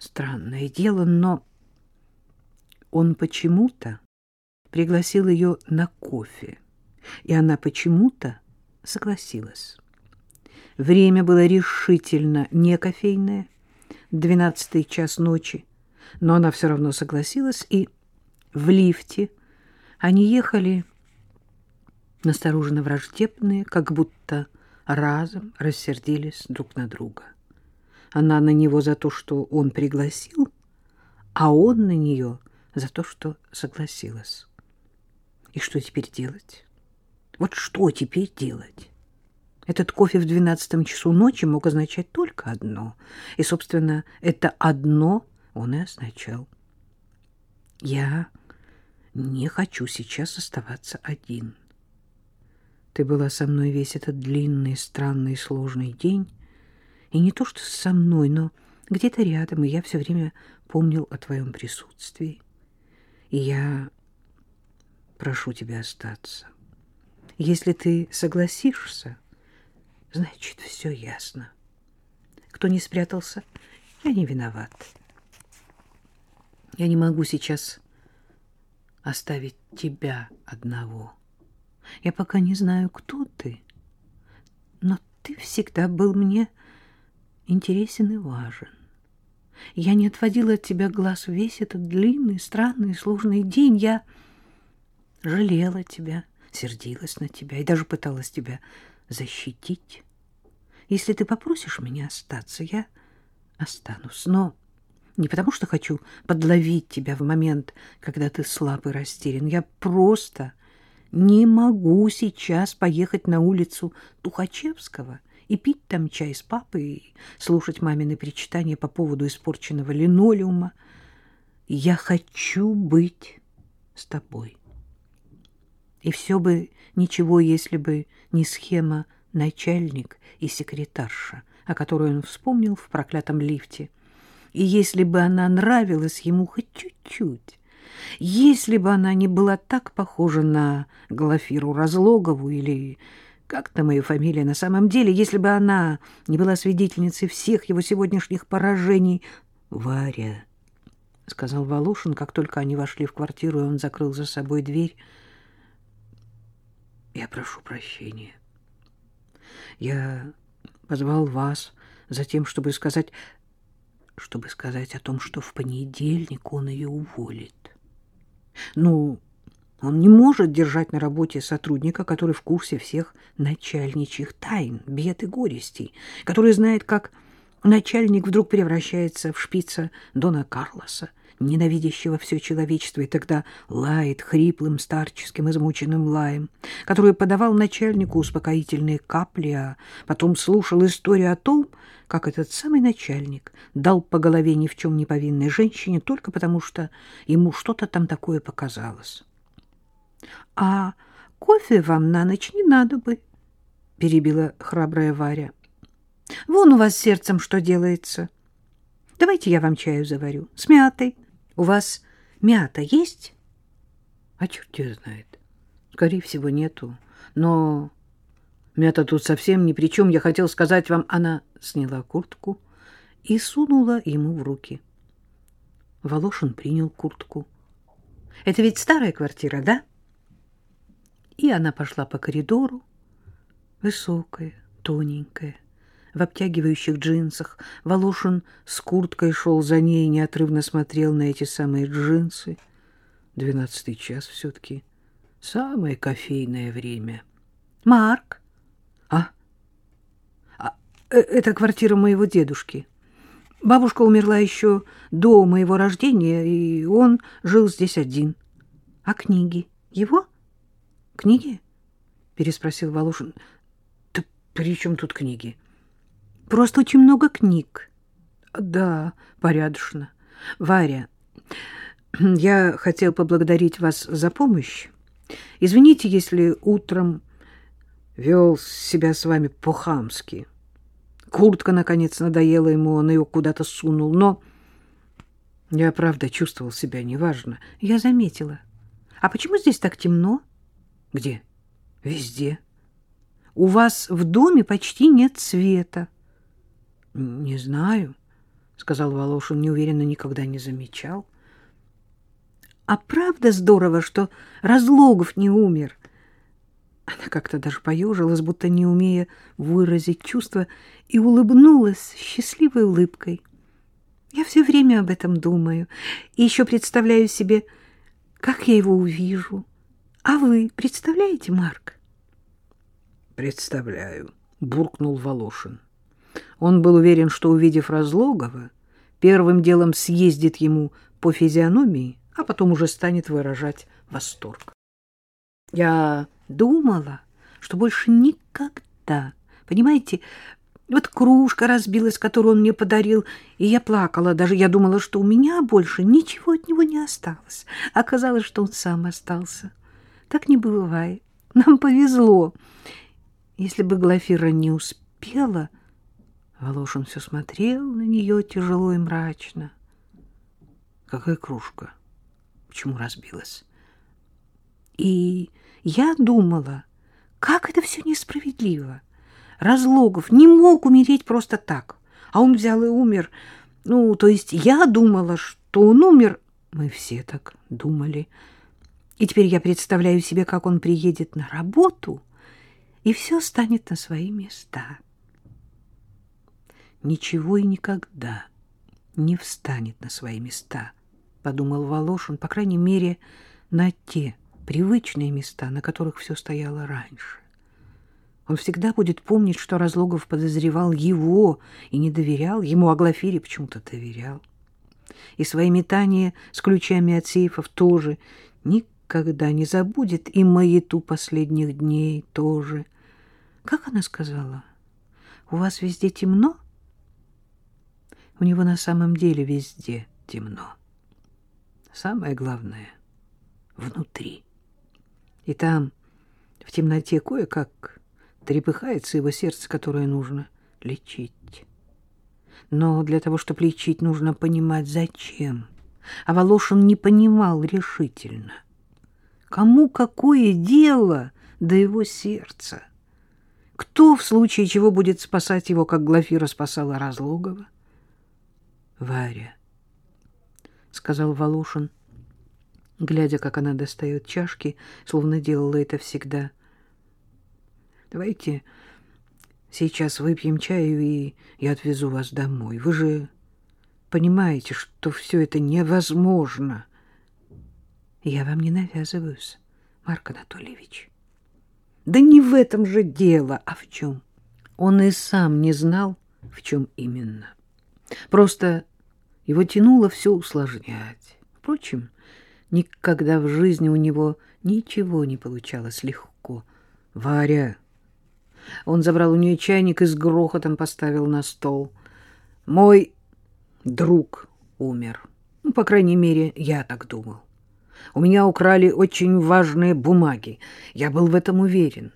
Странное дело, но он почему-то пригласил ее на кофе, и она почему-то согласилась. Время было решительно не кофейное, двенадцатый час ночи, но она все равно согласилась, и в лифте они ехали настороженно враждебные, как будто разом рассердились друг на друга. Она на него за то, что он пригласил, а он на нее за то, что согласилась. И что теперь делать? Вот что теперь делать? Этот кофе в двенадцатом часу ночи мог означать только одно. И, собственно, это одно он и означал. Я не хочу сейчас оставаться один. Ты была со мной весь этот длинный, странный, сложный день. И не то что со мной, но где-то рядом, и я все время помнил о твоем присутствии. И я прошу тебя остаться. Если ты согласишься, значит, все ясно. Кто не спрятался, я не виноват. Я не могу сейчас оставить тебя одного. Я пока не знаю, кто ты, но ты всегда был мне интересен и важен. Я не отводила от тебя глаз весь этот длинный, странный, сложный день. Я жалела тебя, сердилась на тебя и даже пыталась тебя защитить. Если ты попросишь меня остаться, я останусь, но не потому что хочу подловить тебя в момент, когда ты слаб и растерян. Я просто не могу сейчас поехать на улицу Тухачевского и пить там чай с папой, и слушать мамины причитания по поводу испорченного линолеума. Я хочу быть с тобой. И все бы ничего, если бы не схема начальник и секретарша, о которой он вспомнил в проклятом лифте. И если бы она нравилась ему хоть чуть-чуть, если бы она не была так похожа на Глафиру Разлогову или как там ее фамилия на самом деле, если бы она не была свидетельницей всех его сегодняшних поражений. — Варя, — сказал Волошин, как только они вошли в квартиру, и он закрыл за собой дверь, — я прошу прощения. Я позвал вас за тем, чтобы сказать, чтобы сказать о том, что в понедельник он ее уволит. Ну, он не может держать на работе сотрудника, который в курсе всех начальничьих тайн, бед и горестей, который знает, как начальник вдруг превращается в шпица Дона Карлоса, ненавидящего все человечество, и тогда лает хриплым, старческим, измученным лаем, который подавал начальнику успокоительные капли, а потом слушал историю о том, как этот самый начальник дал по голове ни в чем не повинной женщине только потому, что ему что-то там такое показалось. — А кофе вам на ночь не надо бы, — перебила храбрая Варя. — Вон у вас сердцем что делается. Давайте я вам чаю заварю с мятой. У вас мята есть? — А черт ее знает. Скорее всего, нету. Но мята тут совсем ни при чем. Я хотел сказать вам, она сняла куртку и сунула ему в руки. Волошин принял куртку. — Это ведь старая квартира, да? И она пошла по коридору, высокая, тоненькая, в обтягивающих джинсах. Волошин с курткой шел за ней и неотрывно смотрел на эти самые джинсы. Двенадцатый час все-таки. Самое кофейное время. — Марк? А? а? Э, это квартира моего дедушки. Бабушка умерла еще до моего рождения, и он жил здесь один. — А книги? Его? — Книги? — переспросил Волошин. — Да при чем тут книги? — Просто очень много книг. Да, порядочно. Варя, я хотел поблагодарить вас за помощь. Извините, если утром вел себя с вами по-хамски. Куртка, наконец, надоела ему, он ее куда-то сунул, но я, правда, чувствовал себя неважно. Я заметила. А почему здесь так темно? Где? Везде. У вас в доме почти нет света. — Не знаю, — сказал Волошин, неуверенно никогда не замечал. А правда здорово, что Разлогов не умер. Она как-то даже поежилась, будто не умея выразить чувства, и улыбнулась счастливой улыбкой. Я все время об этом думаю и еще представляю себе, как я его увижу. А вы представляете, Марк? Представляю, буркнул Волошин. Он был уверен, что, увидев Разлогова, первым делом съездит ему по физиономии, а потом уже станет выражать восторг. Я думала, что больше никогда, понимаете, вот кружка разбилась, которую он мне подарил, и я плакала. Даже я думала, что у меня больше ничего от него не осталось. Оказалось, что он сам остался. Так не бывает. Нам повезло. Если бы Глафира не успела... Волошин все смотрел на нее тяжело и мрачно. Какая кружка? Почему разбилась? И я думала, как это все несправедливо. Разлогов не мог умереть просто так, а он взял и умер. Ну, то есть я думала, что он умер. Мы все так думали. И теперь я представляю себе, как он приедет на работу, и все станет на свои места. Ничего и никогда не встанет на свои места, подумал Волошин, по крайней мере, на те привычные места, на которых все стояло раньше. Он всегда будет помнить, что Разлогов подозревал его и не доверял, ему а Глафире почему-то доверял. И свои метания с ключами от сейфов тоже никогда не забудет, и маяту последних дней тоже. Как она сказала? «У вас везде темно?» У него на самом деле везде темно. Самое главное — внутри. И там, в темноте, кое-как трепыхается его сердце, которое нужно лечить. Но для того, чтобы лечить, нужно понимать, зачем. А Волошин не понимал решительно. Кому какое дело до его сердца? Кто в случае чего будет спасать его, как Глафира спасала Разлогова? Варя, — сказал Волошин, глядя, как она достает чашки, словно делала это всегда. Давайте сейчас выпьем чаю, и я отвезу вас домой. Вы же понимаете, что все это невозможно. Я вам не навязываюсь, Марк Анатольевич. Да не в этом же дело, а в чем? Он и сам не знал, в чем именно. Просто его тянуло все усложнять. Впрочем, никогда в жизни у него ничего не получалось легко. Варя он забрал у нее чайник и с грохотом поставил на стол. Мой друг умер. Ну, по крайней мере, я так думал. У меня украли очень важные бумаги. Я был в этом уверен.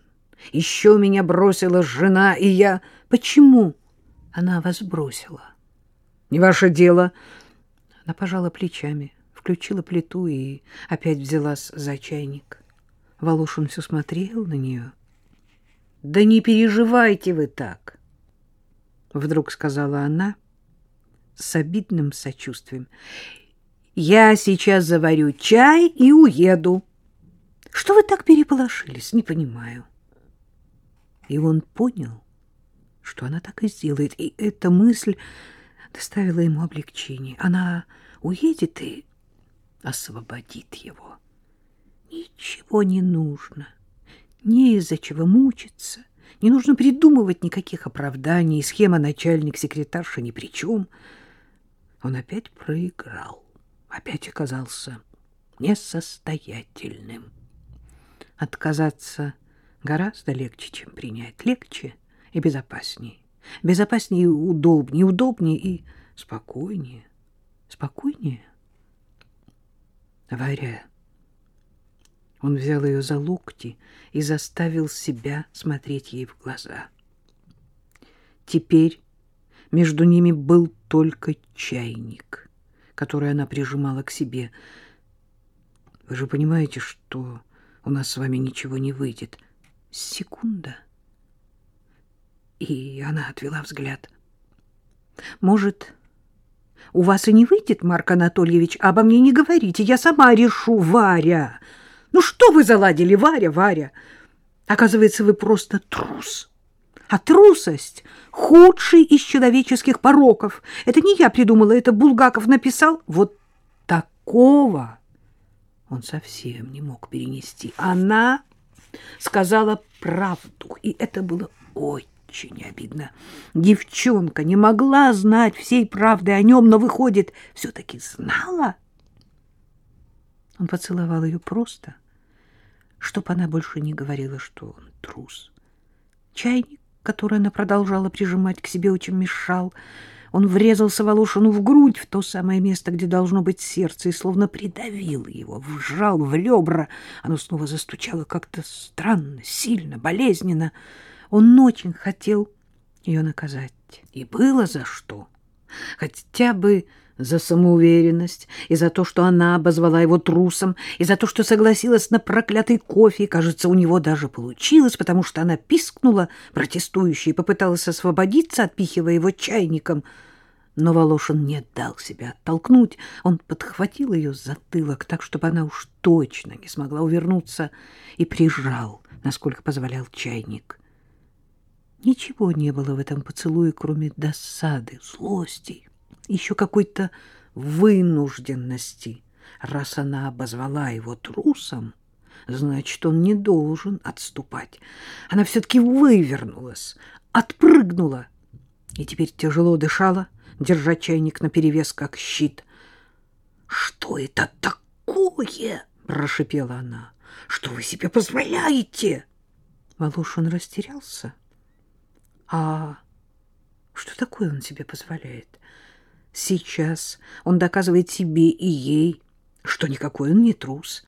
Еще меня бросила жена, и я... Почему она вас бросила? Не ваше дело. Она пожала плечами, включила плиту и опять взялась за чайник. Волошин все смотрел на нее — да не переживайте вы так, вдруг сказала она с обидным сочувствием. Я сейчас заварю чай и уеду. Что вы так переполошились, не понимаю. И он понял, что она так и сделает, и эта мысль доставила ему облегчение. Она уедет и освободит его. Ничего не нужно не из-за чего мучиться, не нужно придумывать никаких оправданий, схема начальник-секретарша ни при чем. Он опять проиграл, опять оказался несостоятельным. Отказаться гораздо легче, чем принять. Легче и безопаснее. Безопаснее и удобнее, удобнее и спокойнее. Спокойнее. Варя он взял ее за локти и заставил себя смотреть ей в глаза. Теперь между ними был только чайник, который она прижимала к себе. Вы же понимаете, что у нас с вами ничего не выйдет. Секунда. И она отвела взгляд. Может, у вас и не выйдет, Марк Анатольевич, обо мне не говорите, я сама решу, Варя. Ну что вы заладили, Варя, Варя? Оказывается, вы просто трус. А трусость — худший из человеческих пороков. Это не я придумала, это Булгаков написал. Вот такого он совсем не мог перенести. Она сказала правду, и это было очень обидно. Девчонка не могла знать всей правды о нем, но, выходит, все-таки знала. Он поцеловал ее просто, чтоб она больше не говорила, что он трус. Чайник, который она продолжала прижимать к себе, очень мешал. Он врезался Волошину в грудь, в то самое место, где должно быть сердце, и словно придавил его, вжал в ребра. Оно снова застучало как-то странно, сильно, болезненно. Он очень хотел ее наказать. И было за что. Хотя бы за самоуверенность, и за то, что она обозвала его трусом, и за то, что согласилась на проклятый кофе. Кажется, у него даже получилось, потому что она пискнула, протестующая, и попыталась освободиться, отпихивая его чайником. Но Волошин не дал себя оттолкнуть. Он подхватил ее за затылок так, чтобы она уж точно не смогла увернуться, и прижал, насколько позволял чайник. Ничего не было в этом поцелуе, кроме досады, злости еще какой-то вынужденности. Раз она обозвала его трусом, значит, он не должен отступать. Она все-таки вывернулась, отпрыгнула и теперь тяжело дышала, держа чайник наперевес, как щит. — Что это такое? — прошипела она. — Что вы себе позволяете? Волошин растерялся. — А что такое он себе позволяет? — Сейчас он доказывает себе и ей, что никакой он не трус.